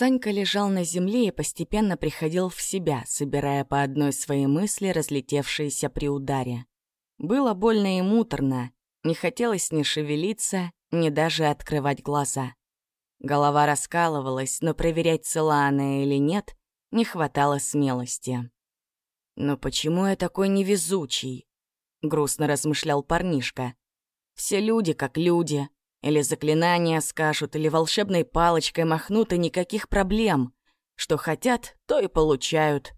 Санька лежал на земле и постепенно приходил в себя, собирая по одной свои мысли, разлетевшиеся при ударе. Было больно и муторно, не хотелось ни шевелиться, ни даже открывать глаза. Голова раскалывалась, но проверять, цела она или нет, не хватало смелости. «Но почему я такой невезучий?» — грустно размышлял парнишка. «Все люди как люди. Или заклинания скажут, или волшебной палочкой махнут, и никаких проблем. Что хотят, то и получают.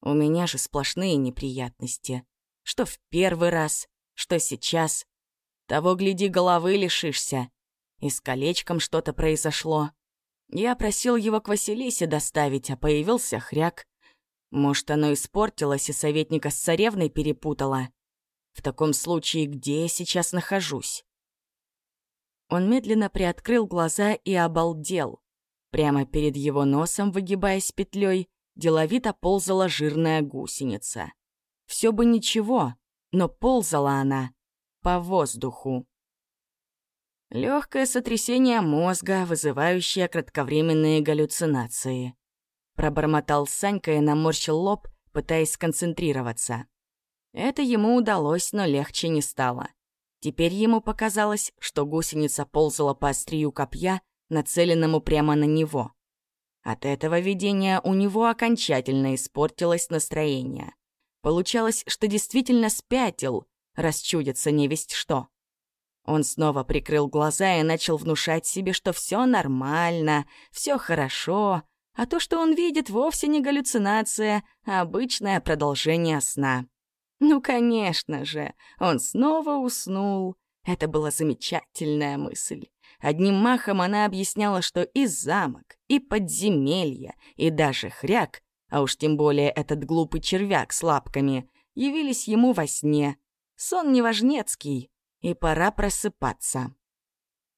У меня же сплошные неприятности. Что в первый раз, что сейчас. Того, гляди, головы лишишься. И с колечком что-то произошло. Я просил его к Василисе доставить, а появился хряк. Может, оно испортилось и советника с царевной перепутала. В таком случае, где я сейчас нахожусь? Он медленно приоткрыл глаза и обалдел. Прямо перед его носом, выгибаясь петлей, деловито ползала жирная гусеница. Все бы ничего, но ползала она по воздуху. Легкое сотрясение мозга, вызывающее кратковременные галлюцинации. Пробормотал Санька и наморщил лоб, пытаясь сконцентрироваться. Это ему удалось, но легче не стало. Теперь ему показалось, что гусеница ползала по острию копья, нацеленному прямо на него. От этого видения у него окончательно испортилось настроение. Получалось, что действительно спятил, расчудится невесть что. Он снова прикрыл глаза и начал внушать себе, что все нормально, все хорошо, а то, что он видит, вовсе не галлюцинация, а обычное продолжение сна. Ну, конечно же, он снова уснул. Это была замечательная мысль. Одним махом она объясняла, что и замок, и подземелье, и даже хряк, а уж тем более этот глупый червяк с лапками, явились ему во сне. Сон неважнецкий, и пора просыпаться.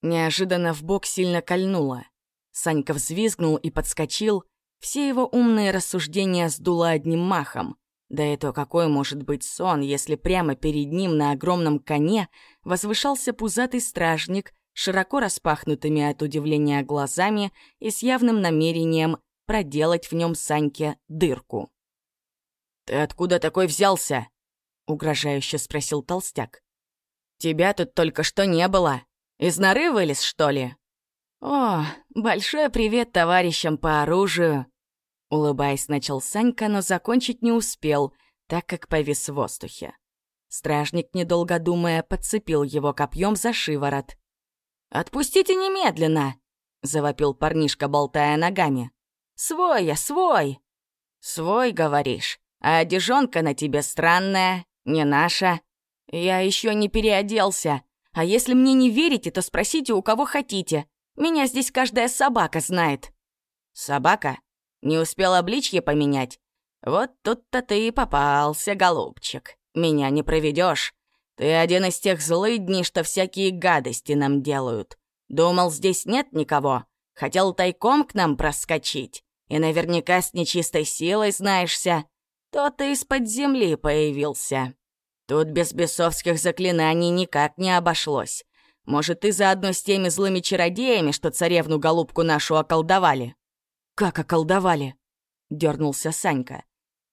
Неожиданно в бок сильно кольнуло. Санька взвизгнул и подскочил. Все его умные рассуждения сдуло одним махом. Да это какой может быть сон, если прямо перед ним на огромном коне возвышался пузатый стражник, широко распахнутыми от удивления глазами и с явным намерением проделать в нем Саньке дырку. «Ты откуда такой взялся?» — угрожающе спросил толстяк. «Тебя тут только что не было. Из норы вылез, что ли?» «О, большой привет товарищам по оружию!» Улыбаясь, начал Санька, но закончить не успел, так как повис в воздухе. Стражник, недолго думая, подцепил его копьем за шиворот. «Отпустите немедленно!» — завопил парнишка, болтая ногами. «Свой я, свой!» «Свой, говоришь? А одежонка на тебе странная, не наша. Я еще не переоделся. А если мне не верите, то спросите у кого хотите. Меня здесь каждая собака знает». «Собака? Не успел обличье поменять? Вот тут-то ты и попался, голубчик. Меня не проведешь. Ты один из тех злыдней, что всякие гадости нам делают. Думал, здесь нет никого. Хотел тайком к нам проскочить. И наверняка с нечистой силой знаешься. То ты из-под земли появился. Тут без бесовских заклинаний никак не обошлось. Может, ты заодно с теми злыми чародеями, что царевну-голубку нашу околдовали? «Как околдовали?» — дернулся Санька.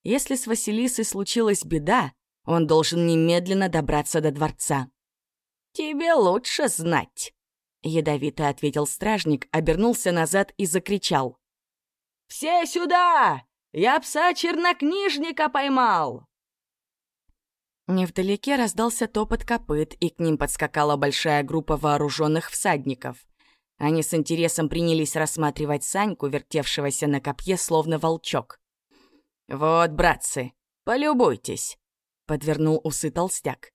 «Если с Василисой случилась беда, он должен немедленно добраться до дворца». «Тебе лучше знать», — ядовито ответил стражник, обернулся назад и закричал. «Все сюда! Я пса-чернокнижника поймал!» Невдалеке раздался топот копыт, и к ним подскакала большая группа вооруженных всадников. Они с интересом принялись рассматривать Саньку, вертевшегося на копье, словно волчок. «Вот, братцы, полюбуйтесь», — подвернул усы толстяк.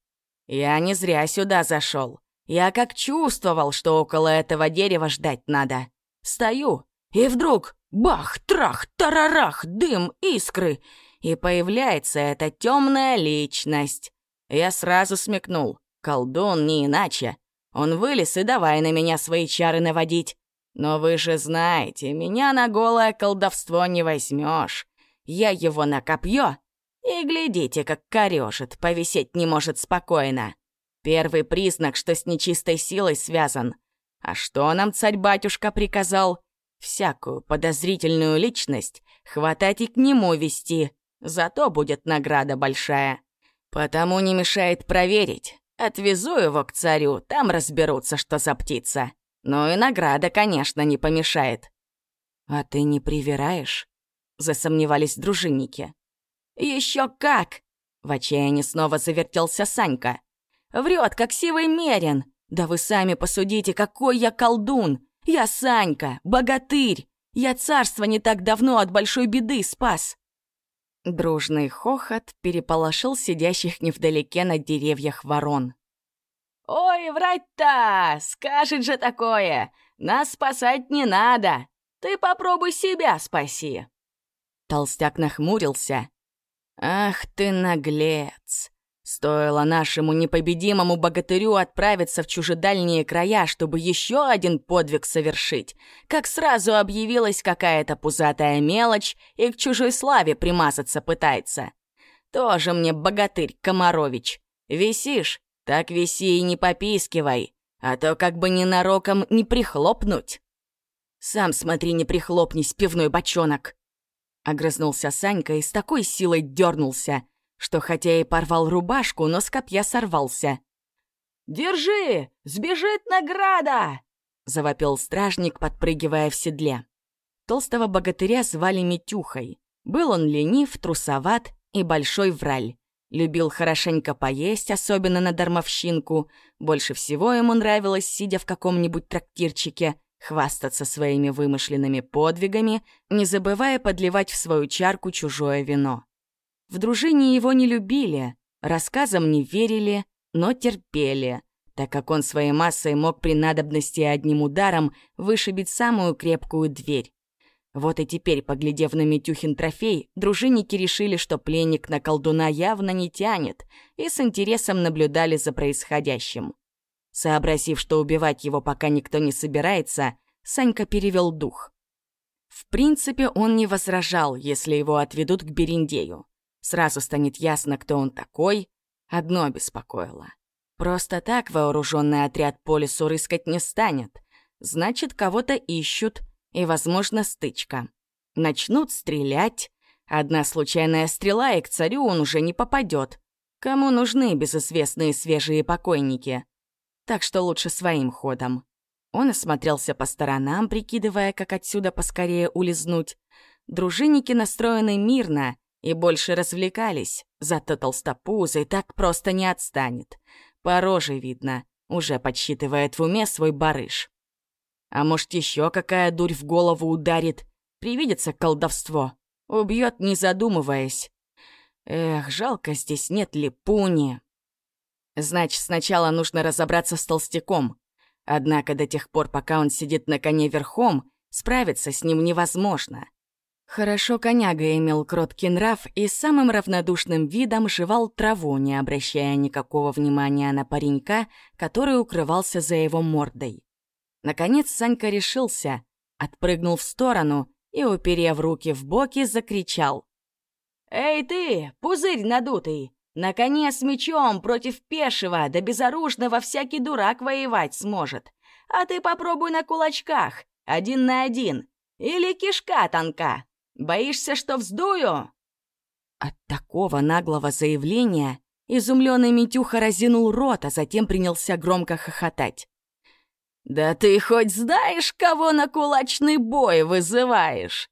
«Я не зря сюда зашел. Я как чувствовал, что около этого дерева ждать надо. Стою, и вдруг бах, трах, тарарах, дым, искры, и появляется эта темная личность. Я сразу смекнул, колдун не иначе. Он вылез и давай на меня свои чары наводить. Но вы же знаете, меня на голое колдовство не возьмешь. Я его на копье, и глядите, как корежит, повисеть не может спокойно. Первый признак, что с нечистой силой связан. А что нам царь-батюшка приказал? Всякую подозрительную личность хватать и к нему вести, зато будет награда большая. Потому не мешает проверить. Отвезу его к царю, там разберутся, что за птица. Ну и награда, конечно, не помешает. «А ты не привираешь?» — засомневались дружинники. Еще как!» — в отчаянии снова завертелся Санька. «Врет, как сивый мерин! Да вы сами посудите, какой я колдун! Я Санька, богатырь! Я царство не так давно от большой беды спас!» Дружный хохот переполошил сидящих невдалеке на деревьях ворон. «Ой, врать-то! Скажет же такое! Нас спасать не надо! Ты попробуй себя спаси!» Толстяк нахмурился. «Ах ты наглец! Стоило нашему непобедимому богатырю отправиться в чужедальние края, чтобы еще один подвиг совершить, как сразу объявилась какая-то пузатая мелочь и к чужой славе примазаться пытается. Тоже мне богатырь Комарович. Висишь? Так виси и не попискивай, а то как бы ненароком не прихлопнуть. Сам смотри, не прихлопнись, пивной бочонок. Огрызнулся Санька и с такой силой дернулся, что хотя и порвал рубашку, но с копья сорвался. «Держи! Сбежит награда!» — завопил стражник, подпрыгивая в седле. Толстого богатыря звали Митюхой. Был он ленив, трусоват и большой враль. Любил хорошенько поесть, особенно на дармовщинку. Больше всего ему нравилось, сидя в каком-нибудь трактирчике, хвастаться своими вымышленными подвигами, не забывая подливать в свою чарку чужое вино. В дружине его не любили, рассказам не верили, но терпели, так как он своей массой мог при надобности одним ударом вышибить самую крепкую дверь. Вот и теперь, поглядев на Митюхин трофей, дружинники решили, что пленник на колдуна явно не тянет, и с интересом наблюдали за происходящим. Сообразив, что убивать его пока никто не собирается, Санька перевел дух. В принципе, он не возражал, если его отведут к Бериндею. Сразу станет ясно, кто он такой. Одно беспокоило. Просто так вооруженный отряд по лесу рыскать не станет. Значит, кого-то ищут, и, возможно, стычка. Начнут стрелять. Одна случайная стрела, и к царю он уже не попадет. Кому нужны безызвестные свежие покойники? Так что лучше своим ходом. Он осмотрелся по сторонам, прикидывая, как отсюда поскорее улизнуть. Дружинники настроены мирно, и больше развлекались, зато толстопузый так просто не отстанет. По роже видно, уже подсчитывает в уме свой барыш. А может, еще какая дурь в голову ударит, привидится колдовство, убьет, не задумываясь. Эх, жалко, здесь нет липуни. Значит, сначала нужно разобраться с толстяком. Однако до тех пор, пока он сидит на коне верхом, справиться с ним невозможно. Хорошо коняга имел кроткий нрав и самым равнодушным видом жевал траву, не обращая никакого внимания на паренька, который укрывался за его мордой. Наконец Санька решился, отпрыгнул в сторону и, уперев руки в боки, закричал. «Эй ты, пузырь надутый! На коне с мечом против пешего, да безоружного всякий дурак воевать сможет. А ты попробуй на кулачках, один на один, или кишка тонка!» Боишься, что вздую?» От такого наглого заявления изумленный Митюха разинул рот, а затем принялся громко хохотать. «Да ты хоть знаешь, кого на кулачный бой вызываешь?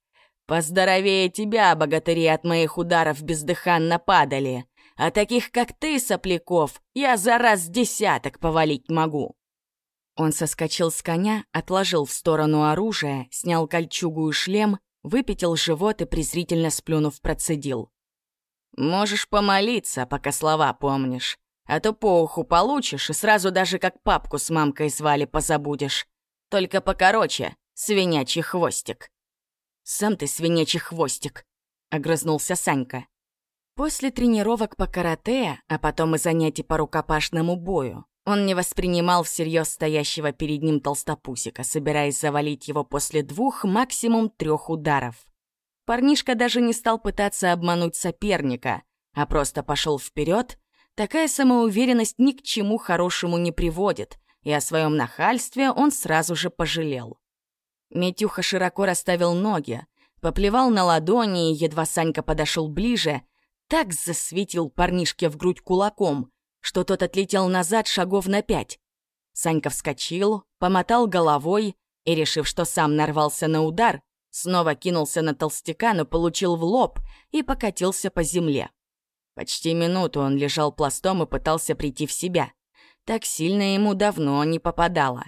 Поздоровее тебя, богатыри, от моих ударов бездыханно падали, а таких, как ты, сопляков, я за раз десяток повалить могу». Он соскочил с коня, отложил в сторону оружие, снял кольчугу и шлем выпятил живот и презрительно сплюнув процедил. «Можешь помолиться, пока слова помнишь, а то по уху получишь и сразу даже как папку с мамкой звали позабудешь. Только покороче, свинячий хвостик». «Сам ты свинячий хвостик», — огрызнулся Санька. После тренировок по карате, а потом и занятий по рукопашному бою, он не воспринимал всерьез стоящего перед ним толстопусика, собираясь завалить его после двух, максимум трех ударов. Парнишка даже не стал пытаться обмануть соперника, а просто пошел вперед. Такая самоуверенность ни к чему хорошему не приводит, и о своем нахальстве он сразу же пожалел. Митюха широко расставил ноги, поплевал на ладони, и едва Санька подошел ближе, так засветил парнишке в грудь кулаком, что тот отлетел назад шагов на пять. Санька вскочил, помотал головой и, решив, что сам нарвался на удар, снова кинулся на толстяка, но получил в лоб и покатился по земле. Почти минуту он лежал пластом и пытался прийти в себя. Так сильно ему давно не попадало.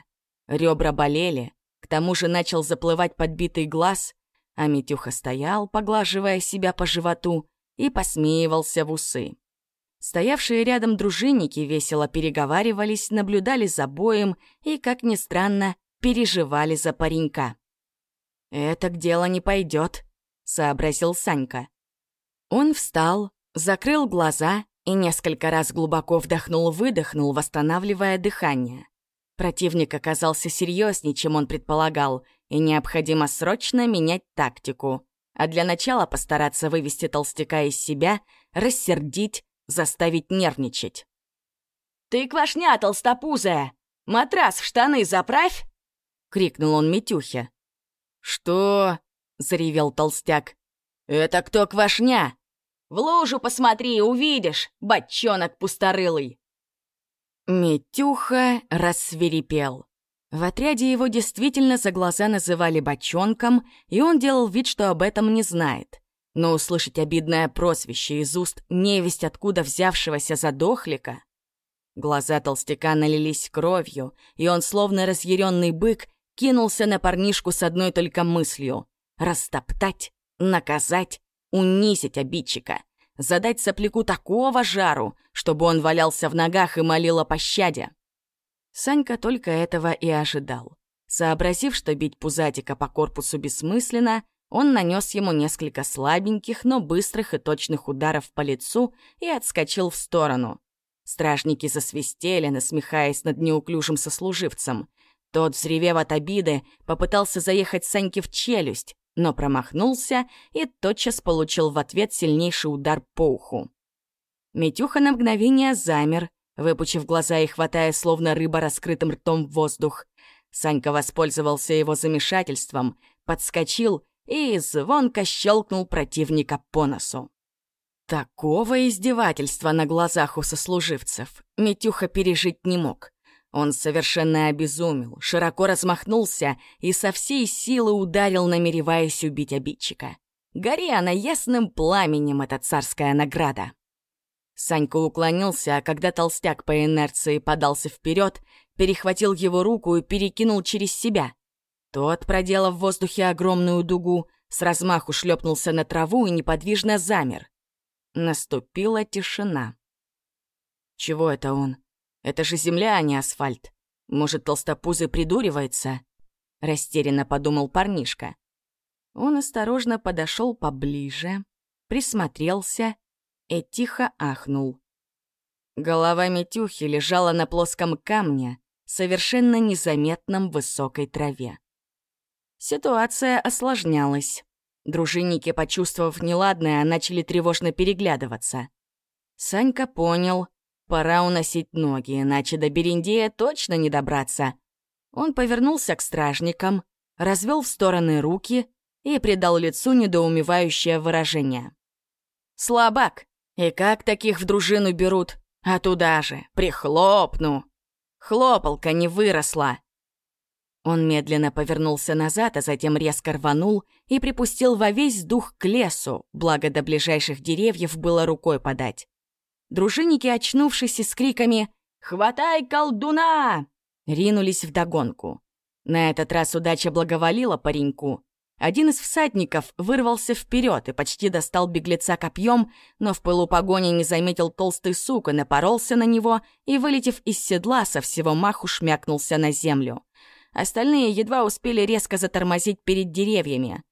Ребра болели, к тому же начал заплывать подбитый глаз, а Митюха стоял, поглаживая себя по животу, и посмеивался в усы. Стоявшие рядом дружинники весело переговаривались, наблюдали за боем и, как ни странно, переживали за паренька. «Это к делу не пойдет», — сообразил Санька. Он встал, закрыл глаза и несколько раз глубоко вдохнул-выдохнул, восстанавливая дыхание. Противник оказался серьезнее, чем он предполагал, и необходимо срочно менять тактику. А для начала постараться вывести толстяка из себя, рассердить, заставить нервничать. «Ты квашня толстопузая! Матрас в штаны заправь!» — крикнул он Митюхе. «Что?» — заревел толстяк. «Это кто квашня?» «В лужу посмотри, увидишь, бочонок пусторылый!» Митюха рассверепел. В отряде его действительно за глаза называли бочонком, и он делал вид, что об этом не знает. Но услышать обидное прозвище из уст невесть откуда взявшегося задохлика... Глаза толстяка налились кровью, и он, словно разъяренный бык, кинулся на парнишку с одной только мыслью — растоптать, наказать, унизить обидчика, задать сопляку такого жару, чтобы он валялся в ногах и молил о пощаде. Санька только этого и ожидал. Сообразив, что бить пузатика по корпусу бессмысленно, он нанес ему несколько слабеньких, но быстрых и точных ударов по лицу и отскочил в сторону. Стражники засвистели, насмехаясь над неуклюжим сослуживцем. Тот, взревев от обиды, попытался заехать Саньке в челюсть, но промахнулся и тотчас получил в ответ сильнейший удар по уху. Митюха на мгновение замер, выпучив глаза и хватая словно рыба раскрытым ртом в воздух. Санька воспользовался его замешательством, подскочил и звонко щелкнул противника по носу. Такого издевательства на глазах у сослуживцев Митюха пережить не мог. Он совершенно обезумел, широко размахнулся и со всей силы ударил, намереваясь убить обидчика. Гори она ясным пламенем, эта царская награда. Санька уклонился, а когда толстяк по инерции подался вперед, перехватил его руку и перекинул через себя. Тот, проделав в воздухе огромную дугу, с размаху шлепнулся на траву и неподвижно замер. Наступила тишина. Чего это он? Это же земля, а не асфальт. Может, толстопузый придуривается? Растерянно подумал парнишка. Он осторожно подошел поближе, присмотрелся и тихо ахнул. Голова Митюхи лежала на плоском камне, совершенно незаметном высокой траве. Ситуация осложнялась. Дружинники, почувствовав неладное, начали тревожно переглядываться. Санька понял, пора уносить ноги, иначе до Берендея точно не добраться. Он повернулся к стражникам, развел в стороны руки и придал лицу недоумевающее выражение. «Слабак! И как таких в дружину берут? А туда же, прихлопну. Хлопалка не выросла. Он медленно повернулся назад, а затем резко рванул и припустил во весь дух к лесу, благо до ближайших деревьев было рукой подать. Дружинники, очнувшись с криками «Хватай колдуна!» ринулись вдогонку. На этот раз удача благоволила пареньку. Один из всадников вырвался вперед и почти достал беглеца копьем, но в пылу погони не заметил толстый сук и напоролся на него и, вылетев из седла, со всего маху шмякнулся на землю. Остальные едва успели резко затормозить перед деревьями.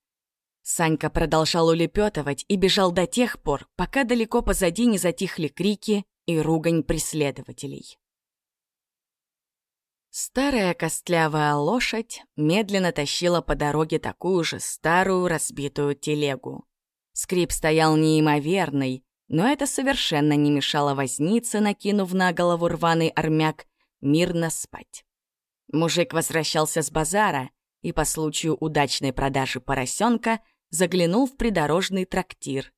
Санька продолжал улепетывать и бежал до тех пор, пока далеко позади не затихли крики и ругань преследователей. Старая костлявая лошадь медленно тащила по дороге такую же старую разбитую телегу. Скрип стоял неимоверный, но это совершенно не мешало вознице, накинув на голову рваный армяк, мирно спать. Мужик возвращался с базара, и по случаю удачной продажи поросенка заглянул в придорожный трактир.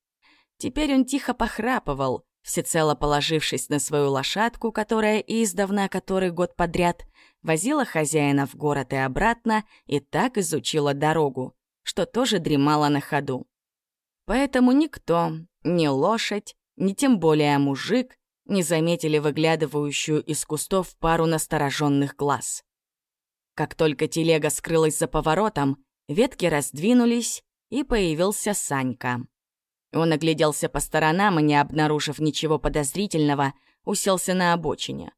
Теперь он тихо похрапывал, всецело положившись на свою лошадку, которая издавна который год подряд возила хозяина в город и обратно и так изучила дорогу, что тоже дремала на ходу. Поэтому никто, ни лошадь, ни тем более мужик, не заметили выглядывающую из кустов пару настороженных глаз. Как только телега скрылась за поворотом, ветки раздвинулись, и появился Санька. Он огляделся по сторонам и, не обнаружив ничего подозрительного, уселся на обочине.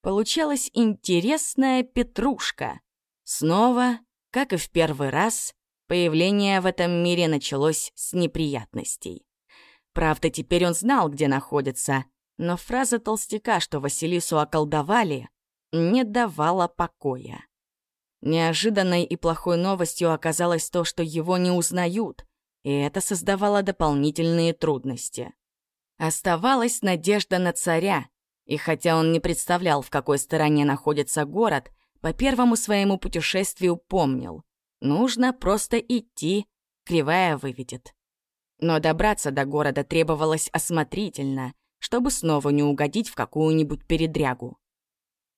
Получалась интересная петрушка. Снова, как и в первый раз, появление в этом мире началось с неприятностей. Правда, теперь он знал, где находится, но фраза толстяка, что Василису околдовали, не давала покоя. Неожиданной и плохой новостью оказалось то, что его не узнают, и это создавало дополнительные трудности. Оставалась надежда на царя, и хотя он не представлял, в какой стороне находится город, по первому своему путешествию помнил — нужно просто идти, кривая выведет. Но добраться до города требовалось осмотрительно, чтобы снова не угодить в какую-нибудь передрягу.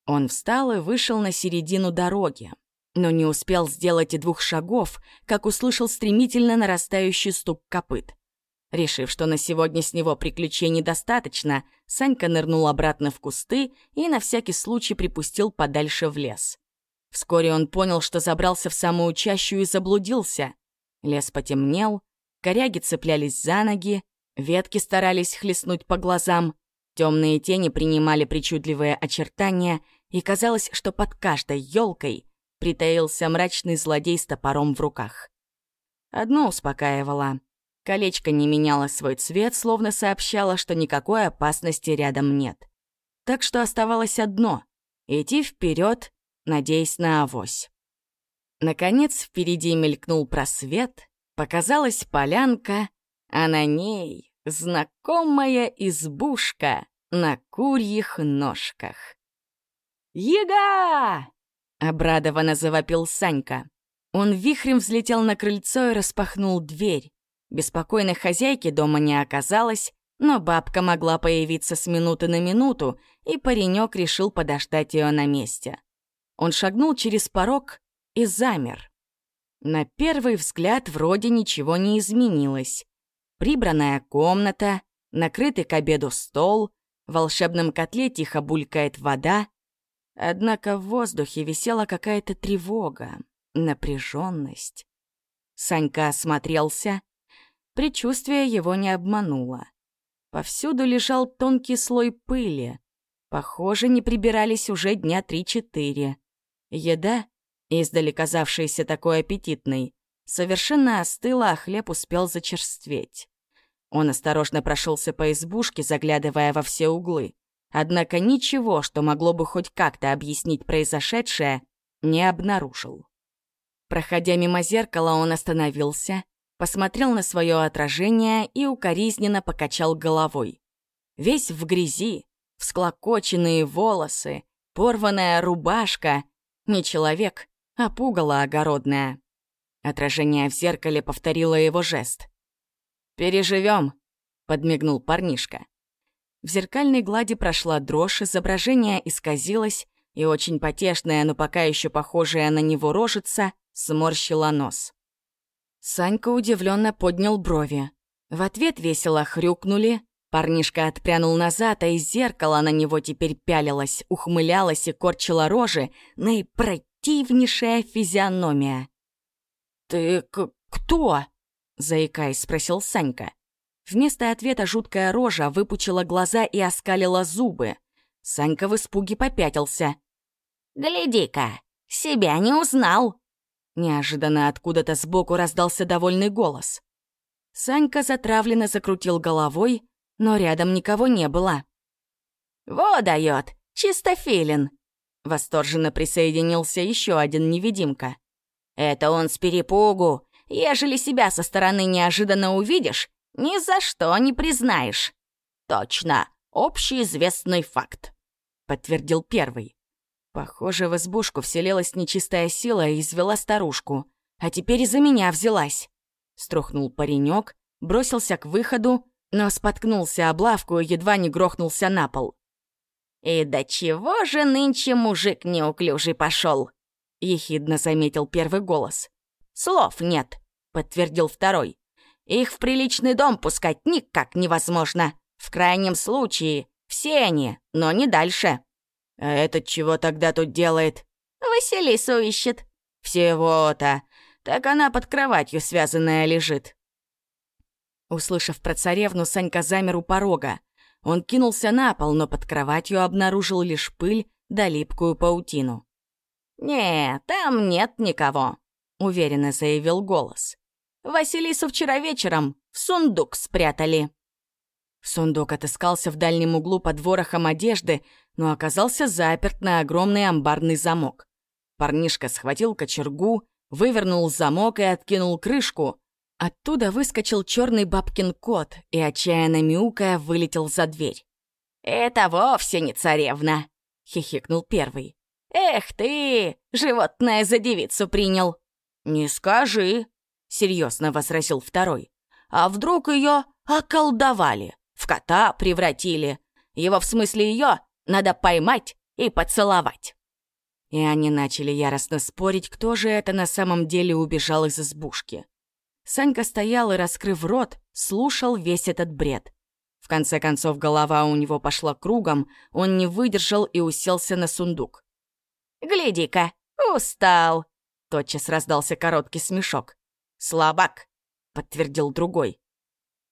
Он встал и вышел на середину дороги, но не успел сделать и двух шагов, как услышал стремительно нарастающий стук копыт. Решив, что на сегодня с него приключений достаточно, Санька нырнул обратно в кусты и на всякий случай припустил подальше в лес. Вскоре он понял, что забрался в самую чащу и заблудился. Лес потемнел, коряги цеплялись за ноги, ветки старались хлестнуть по глазам, темные тени принимали причудливые очертания, и казалось, что под каждой елкой притаился мрачный злодей с топором в руках. Одно успокаивало. Колечко не меняло свой цвет, словно сообщало, что никакой опасности рядом нет. Так что оставалось одно — идти вперед, надеясь на авось. Наконец впереди мелькнул просвет, показалась полянка, а на ней знакомая избушка на курьих ножках. «Ега!» Обрадованно завопил Санька. Он вихрем взлетел на крыльцо и распахнул дверь. Беспокойной хозяйки дома не оказалось, но бабка могла появиться с минуты на минуту, и паренек решил подождать ее на месте. Он шагнул через порог и замер. На первый взгляд вроде ничего не изменилось. Прибранная комната, накрытый к обеду стол, в волшебном котле тихо булькает вода, Однако в воздухе висела какая-то тревога, напряженность. Санька осмотрелся. Предчувствие его не обмануло. Повсюду лежал тонкий слой пыли. Похоже, не прибирались уже дня три-четыре. Еда, издали казавшаяся такой аппетитной, совершенно остыла, а хлеб успел зачерстветь. Он осторожно прошелся по избушке, заглядывая во все углы. Однако ничего, что могло бы хоть как-то объяснить произошедшее, не обнаружил. Проходя мимо зеркала, он остановился, посмотрел на свое отражение и укоризненно покачал головой. Весь в грязи, всклокоченные волосы, порванная рубашка. Не человек, а пугало огородное. Отражение в зеркале повторило его жест. «Переживем», — подмигнул парнишка. В зеркальной глади прошла дрожь, изображение исказилось, и очень потешная, но пока еще похожая на него рожица, сморщила нос. Санька удивленно поднял брови. В ответ весело хрюкнули. Парнишка отпрянул назад, а из зеркала на него теперь пялилась, ухмылялась и корчила рожи наипротивнейшая физиономия. «Ты кто?» — заикаясь, спросил Санька. Вместо ответа жуткая рожа выпучила глаза и оскалила зубы. Санька в испуге попятился. «Гляди-ка, себя не узнал!» Неожиданно откуда-то сбоку раздался довольный голос. Санька затравленно закрутил головой, но рядом никого не было. «Во дает! Чисто филин!» Восторженно присоединился еще один невидимка. «Это он с перепугу. Ежели себя со стороны неожиданно увидишь, ни за что не признаешь. Точно, общеизвестный факт, подтвердил первый. Похоже, в избушку вселилась нечистая сила и извела старушку. А теперь из-за меня взялась. Струхнул паренек, бросился к выходу, но споткнулся об лавку и едва не грохнулся на пол. «И до чего же нынче мужик неуклюжий пошел? ехидно заметил первый голос. «Слов нет», — подтвердил второй. «Их в приличный дом пускать никак невозможно. В крайнем случае, все они, но не дальше». «А этот чего тогда тут делает?» «Василису ищет». «Всего-то. Так она под кроватью связанная лежит». Услышав про царевну, Санька замер у порога. Он кинулся на пол, но под кроватью обнаружил лишь пыль да липкую паутину. «Не, там нет никого», — уверенно заявил голос. «Василису вчера вечером в сундук спрятали». Сундук отыскался в дальнем углу под ворохом одежды, но оказался заперт на огромный амбарный замок. Парнишка схватил кочергу, вывернул замок и откинул крышку. Оттуда выскочил черный бабкин кот и, отчаянно мяукая, вылетел за дверь. «Это вовсе не царевна!» — хихикнул первый. «Эх ты, животное за девицу принял!» «Не скажи!» — серьезно возразил второй. «А вдруг ее околдовали, в кота превратили? Его, в смысле ее, надо поймать и поцеловать!» И они начали яростно спорить, кто же это на самом деле убежал из избушки. Санька стоял и, раскрыв рот, слушал весь этот бред. В конце концов, голова у него пошла кругом, он не выдержал и уселся на сундук. «Гляди-ка, устал!» Тотчас раздался короткий смешок. «Слабак!» — подтвердил другой.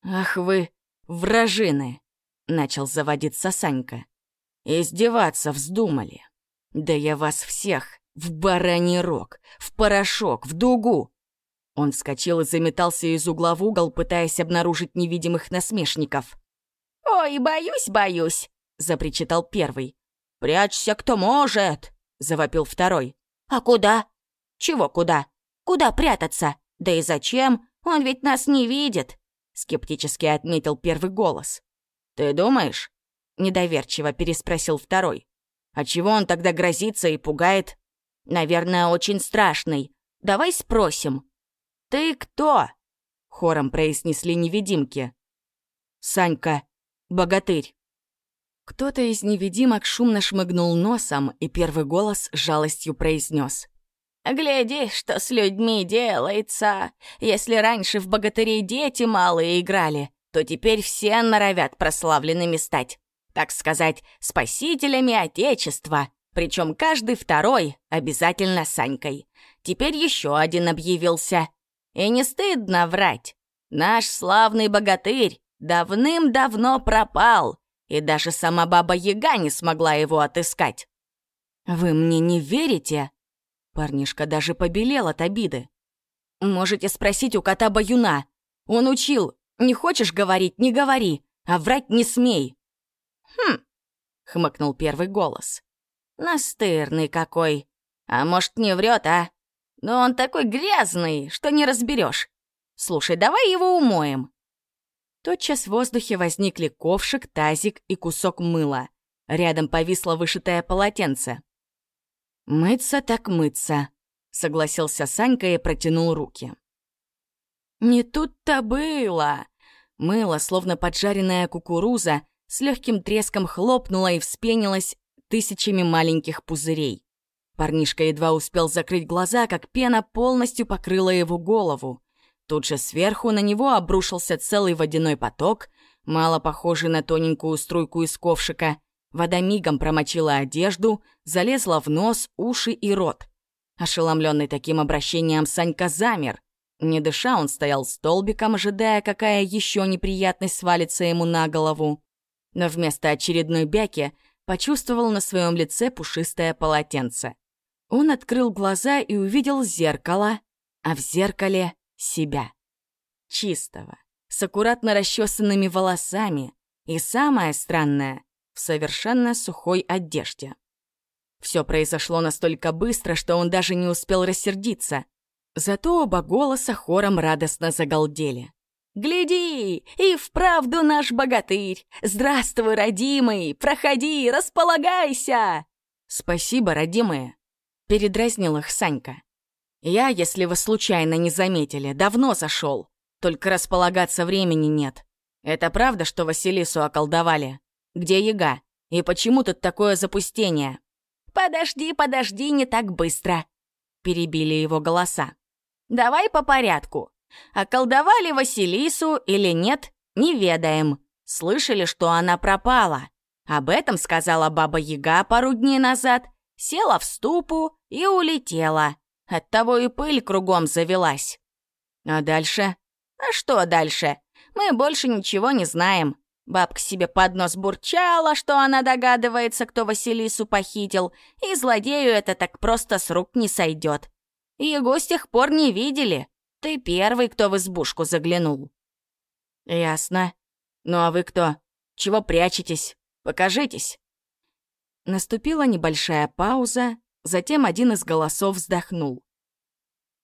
«Ах вы, вражины!» — начал заводиться Санька. «Издеваться вздумали. Да я вас всех в бараний рог, в порошок, в дугу!» Он вскочил и заметался из угла в угол, пытаясь обнаружить невидимых насмешников. «Ой, боюсь, боюсь!» — запричитал первый. «Прячься, кто может!» завопил второй. «А куда?» «Чего куда? Куда прятаться? Да и зачем? Он ведь нас не видит!» Скептически отметил первый голос. «Ты думаешь?» Недоверчиво переспросил второй. «А чего он тогда грозится и пугает?» «Наверное, очень страшный. Давай спросим». «Ты кто?» Хором произнесли невидимки. «Санька, богатырь». Кто-то из невидимок шумно шмыгнул носом, и первый голос с жалостью произнес. «Гляди, что с людьми делается. Если раньше в богатырей дети малые играли, то теперь все норовят прославленными стать. Так сказать, спасителями Отечества. Причем каждый второй обязательно Санькой. Теперь еще один объявился. И не стыдно врать. Наш славный богатырь давным-давно пропал, и даже сама Баба-Яга не смогла его отыскать. «Вы мне не верите?» Парнишка даже побелел от обиды. «Можете спросить у кота Баюна. Он учил. Не хочешь говорить — не говори, а врать не смей». «Хм», — хмыкнул первый голос. «Настырный какой. А может, не врет, а? Но он такой грязный, что не разберешь. Слушай, давай его умоем. Тотчас в воздухе возникли ковшик, тазик и кусок мыла. Рядом повисло вышитое полотенце. «Мыться так мыться», — согласился Санька и протянул руки. Не тут-то было. Мыло, словно поджаренная кукуруза, с легким треском хлопнуло и вспенилось тысячами маленьких пузырей. Парнишка едва успел закрыть глаза, как пена полностью покрыла его голову. Тут же сверху на него обрушился целый водяной поток, мало похожий на тоненькую струйку из ковшика. Вода мигом промочила одежду, залезла в нос, уши и рот. Ошеломленный таким обращением, Санька замер. Не дыша, он стоял столбиком, ожидая, какая еще неприятность свалится ему на голову. Но вместо очередной бяки почувствовал на своем лице пушистое полотенце. Он открыл глаза и увидел зеркало, а в зеркале себя. Чистого, с аккуратно расчесанными волосами и, самое странное, совершенно сухой одежде. Все произошло настолько быстро, что он даже не успел рассердиться. Зато оба голоса хором радостно загалдели. «Гляди! И вправду наш богатырь! Здравствуй, родимый! Проходи, располагайся!» «Спасибо, родимые», — передразнил их Санька. «Я, если вы случайно не заметили, давно зашел, только располагаться времени нет. Это правда, что Василису околдовали? Где яга? И почему тут такое запустение?» «Подожди, подожди, не так быстро», — перебили его голоса. «Давай по порядку. Околдовали Василису или нет, не ведаем. Слышали, что она пропала. Об этом сказала Баба Яга пару дней назад, села в ступу и улетела. Оттого и пыль кругом завелась. А дальше? А что дальше? Мы больше ничего не знаем. Бабка себе под нос бурчала, что она догадывается, кто Василису похитил, и злодею это так просто с рук не сойдет. Его с тех пор не видели. Ты первый, кто в избушку заглянул. Ясно. Ну а вы кто? Чего прячетесь? Покажитесь!» Наступила небольшая пауза, затем один из голосов вздохнул.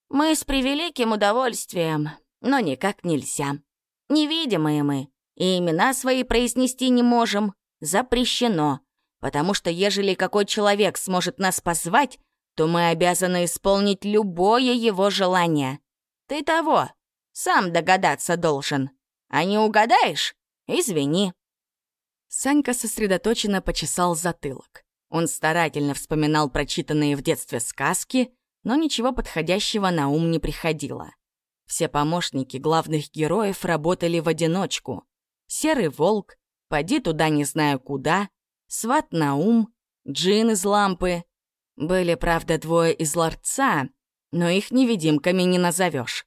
«Мы с превеликим удовольствием, но никак нельзя. Невидимые мы, и имена свои произнести не можем. Запрещено, потому что ежели какой человек сможет нас позвать, то мы обязаны исполнить любое его желание. Ты того, сам догадаться должен. А не угадаешь? Извини». Санька сосредоточенно почесал затылок. Он старательно вспоминал прочитанные в детстве сказки, но ничего подходящего на ум не приходило. Все помощники главных героев работали в одиночку. Серый волк, поди туда не знаю куда, сват Наум, джин из лампы. Были, правда, двое из ларца, но их невидимками не назовешь.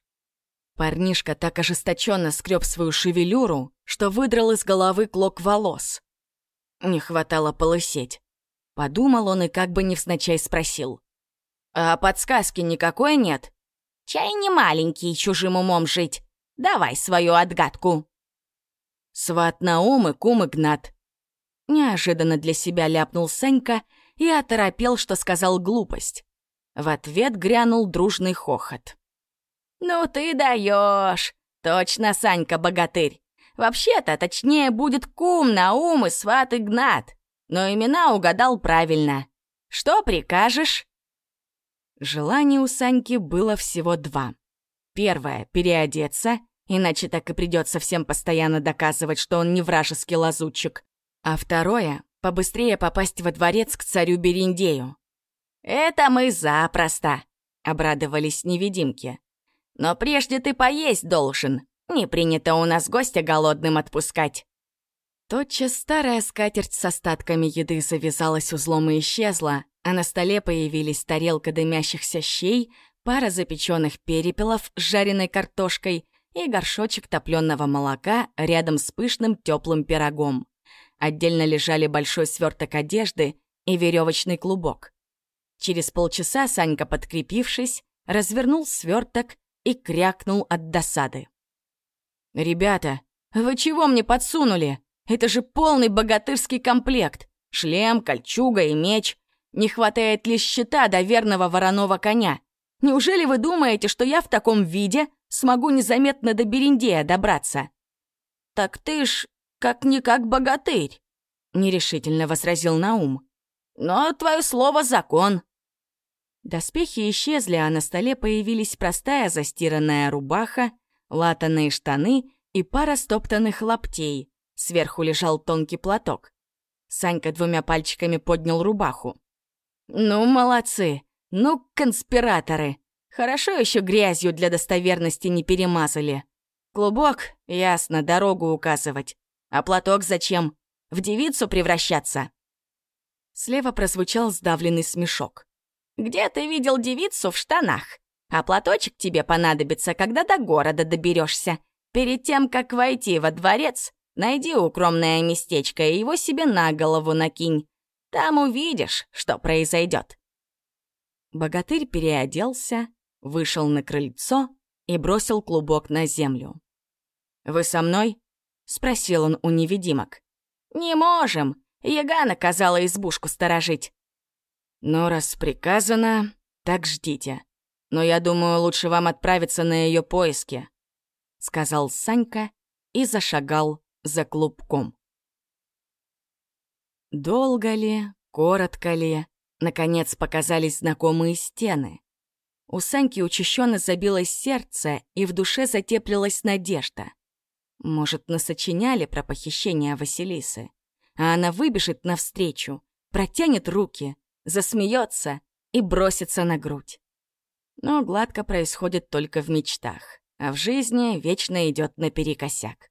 Парнишка так ожесточенно скреб свою шевелюру, что выдрал из головы клок волос. Не хватало полысеть. Подумал он и как бы невзначай спросил. «А подсказки никакой нет?» «Чай не маленький, чужим умом жить. Давай свою отгадку». «Сват Наум и кум Игнат». Неожиданно для себя ляпнул Санька и оторопел, что сказал глупость. В ответ грянул дружный хохот. «Ну ты даешь! Точно, Санька-богатырь! Вообще-то, точнее, будет кум Наум и сват Игнат. Но имена угадал правильно. Что прикажешь?» Желаний у Саньки было всего два. Первое — переодеться, иначе так и придется всем постоянно доказывать, что он не вражеский лазутчик. А второе — побыстрее попасть во дворец к царю Бериндею. «Это мы запросто», — обрадовались невидимки. Но прежде ты поесть должен. Не принято у нас гостя голодным отпускать». Тотчас старая скатерть с остатками еды завязалась узлом и исчезла, а на столе появились тарелка дымящихся щей, пара запеченных перепелов с жареной картошкой и горшочек топленого молока рядом с пышным теплым пирогом. Отдельно лежали большой сверток одежды и веревочный клубок. Через полчаса Санька, подкрепившись, развернул сверток и крякнул от досады. «Ребята, вы чего мне подсунули? Это же полный богатырский комплект. Шлем, кольчуга и меч. Не хватает лишь щита до верного вороного коня. Неужели вы думаете, что я в таком виде смогу незаметно до Бериндея добраться?» «Так ты ж как-никак богатырь», — нерешительно возразил Наум. «Но твое слово — закон. Доспехи исчезли, а на столе появились простая застиранная рубаха, латаные штаны и пара стоптанных лаптей. Сверху лежал тонкий платок. Санька двумя пальчиками поднял рубаху. «Ну, молодцы! Ну, конспираторы! Хорошо еще грязью для достоверности не перемазали. Клубок, ясно, дорогу указывать. А платок зачем? В девицу превращаться?» Слева прозвучал сдавленный смешок. Где ты видел девицу в штанах? А платочек тебе понадобится, когда до города доберешься. Перед тем, как войти во дворец, найди укромное местечко и его себе на голову накинь. Там увидишь, что произойдет. Богатырь переоделся, вышел на крыльцо и бросил клубок на землю. «Вы со мной?» — спросил он у невидимок. «Не можем. Яга наказала избушку сторожить. Но раз приказано, так ждите. Но я думаю, лучше вам отправиться на ее поиски», — сказал Санька и зашагал за клубком. Долго ли, коротко ли, Наконец показались знакомые стены. У Саньки учащенно забилось сердце, и в душе затеплилась надежда. Может, насочиняли про похищение Василисы? А она выбежит навстречу, протянет руки, засмеется и бросится на грудь. Но гладко происходит только в мечтах, а в жизни вечно идет наперекосяк.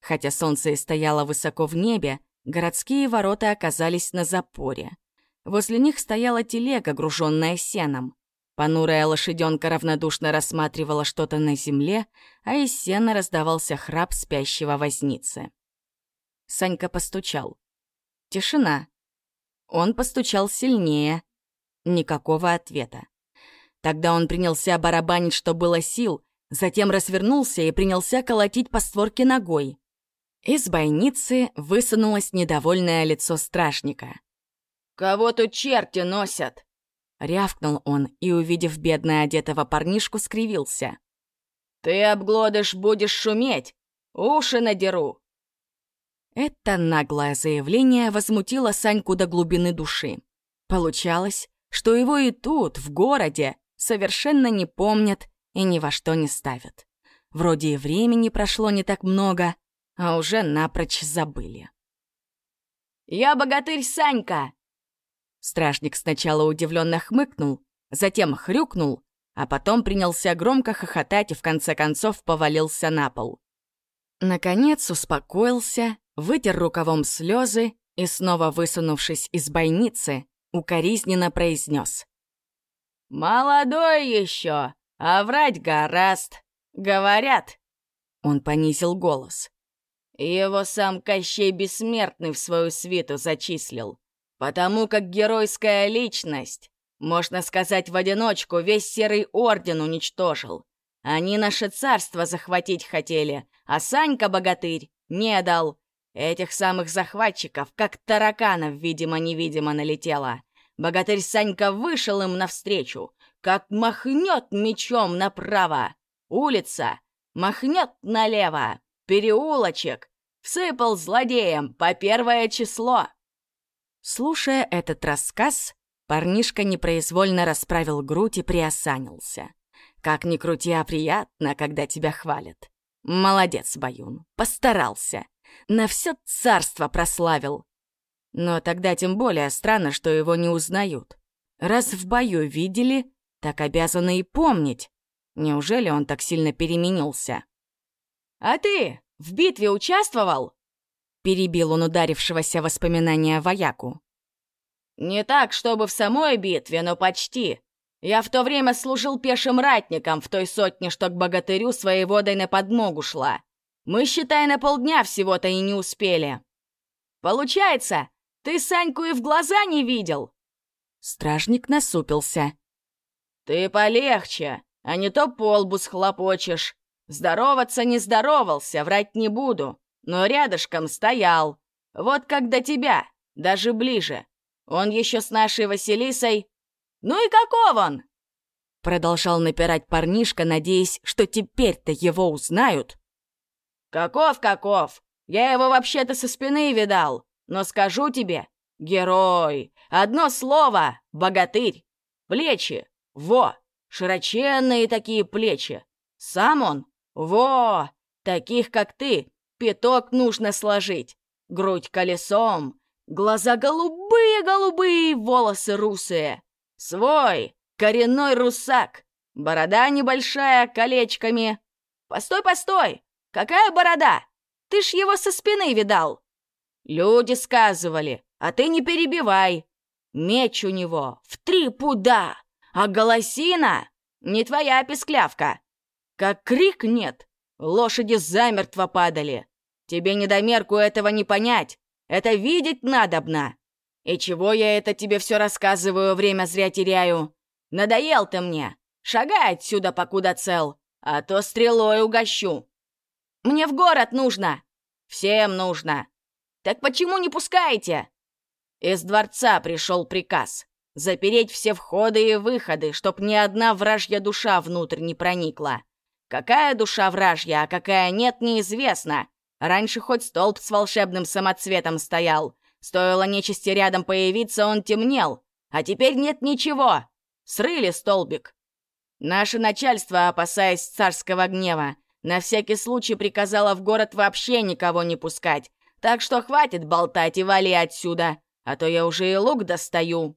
Хотя солнце и стояло высоко в небе, городские ворота оказались на запоре. Возле них стояла телега, груженная сеном. Понурая лошаденка равнодушно рассматривала что-то на земле, а из сена раздавался храп спящего возницы. Санька постучал. Тишина. Он постучал сильнее. Никакого ответа. Тогда он принялся барабанить, что было сил, затем развернулся и принялся колотить по створке ногой. Из бойницы высунулось недовольное лицо стражника. «Кого тут черти носят?» Рявкнул он и, увидев бедно одетого парнишку, скривился. «Ты, обглодыш, будешь шуметь! Уши надеру!» Это наглое заявление возмутило Саньку до глубины души. Получалось, что его и тут, в городе, совершенно не помнят и ни во что не ставят. Вроде и времени прошло не так много, а уже напрочь забыли. «Я богатырь Санька!» Стражник сначала удивленно хмыкнул, затем хрюкнул, а потом принялся громко хохотать и в конце концов повалился на пол. Наконец успокоился, вытер рукавом слезы и, снова высунувшись из бойницы, укоризненно произнес. «Молодой еще, а врать гораст. Говорят». Он понизил голос. Его сам Кощей Бессмертный в свою свиту зачислил. Потому как геройская личность, можно сказать, в одиночку весь Серый Орден уничтожил. Они наше царство захватить хотели, а Санька-богатырь не дал. Этих самых захватчиков, как тараканов, видимо-невидимо, налетело. Богатырь Санька вышел им навстречу, как махнет мечом направо. Улица махнет налево, переулочек. Всыпал злодеям по первое число. Слушая этот рассказ, парнишка непроизвольно расправил грудь и приосанился. Как ни крути, а приятно, когда тебя хвалят. Молодец, Баюн, постарался. На все царство прославил. Но тогда тем более странно, что его не узнают. Раз в бою видели, так обязаны и помнить. Неужели он так сильно переменился? «А ты в битве участвовал?» Перебил он ударившегося воспоминания вояку. «Не так, чтобы в самой битве, но почти. Я в то время служил пешим ратником в той сотне, что к богатырю своей водой на подмогу шла. Мы, считай, на полдня всего-то и не успели. Получается, ты Саньку и в глаза не видел?» Стражник насупился. «Ты полегче, а не то полбу схлопочешь. Здороваться не здоровался, врать не буду но рядышком стоял. Вот как до тебя, даже ближе. Он еще с нашей Василисой... Ну и каков он?» Продолжал напирать парнишка, надеясь, что теперь-то его узнают. «Каков-каков? Я его вообще-то со спины видал. Но скажу тебе, герой. Одно слово — богатырь. Плечи. Во! Широченные такие плечи. Сам он? Во! Таких, как ты, Пяток нужно сложить, грудь колесом, глаза голубые-голубые, волосы русые. Свой, коренной русак, борода небольшая, колечками. Постой, постой, какая борода? Ты ж его со спины видал. Люди сказывали, а ты не перебивай. Меч у него в три пуда, а голосина не твоя песклявка. Как крик нет, Лошади замертво падали. Тебе недомерку этого не понять. Это видеть надобно. И чего я это тебе все рассказываю, время зря теряю? Надоел ты мне. Шагай отсюда, покуда цел, а то стрелой угощу. Мне в город нужно. Всем нужно. Так почему не пускаете? Из дворца пришел приказ. Запереть все входы и выходы, чтоб ни одна вражья душа внутрь не проникла. Какая душа вражья, а какая нет, неизвестно. Раньше хоть столб с волшебным самоцветом стоял. Стоило нечисти рядом появиться, он темнел. а теперь нет ничего. Срыли столбик. Наше начальство, опасаясь царского гнева, на всякий случай приказало в город вообще никого не пускать. Так что хватит болтать и вали отсюда, а то я уже и лук достаю.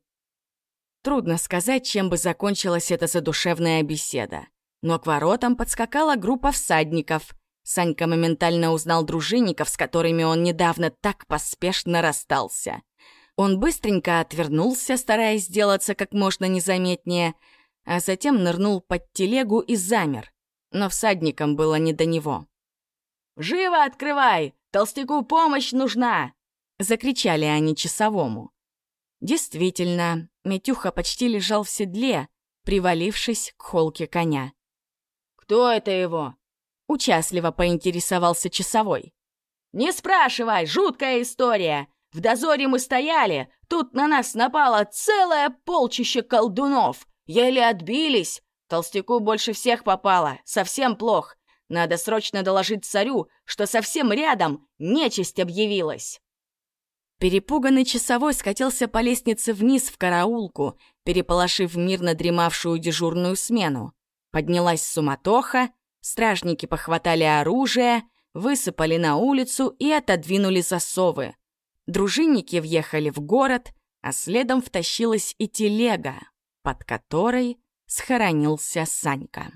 Трудно сказать, чем бы закончилась эта задушевная беседа. Но к воротам подскакала группа всадников. Санька моментально узнал дружинников, с которыми он недавно так поспешно расстался. Он быстренько отвернулся, стараясь сделаться как можно незаметнее, а затем нырнул под телегу и замер. Но всадникам было не до него. «Живо открывай! Толстяку помощь нужна!» — закричали они часовому. Действительно, Митюха почти лежал в седле, привалившись к холке коня. «Кто это его?» — участливо поинтересовался часовой. «Не спрашивай, жуткая история. В дозоре мы стояли, тут на нас напало целое полчище колдунов. Еле отбились. Толстяку больше всех попало, совсем плохо. Надо срочно доложить царю, что совсем рядом нечисть объявилась». Перепуганный часовой скатился по лестнице вниз в караулку, переполошив мирно дремавшую дежурную смену. Поднялась суматоха, стражники похватали оружие, высыпали на улицу и отодвинули засовы. Дружинники въехали в город, а следом втащилась и телега, под которой схоронился Санька.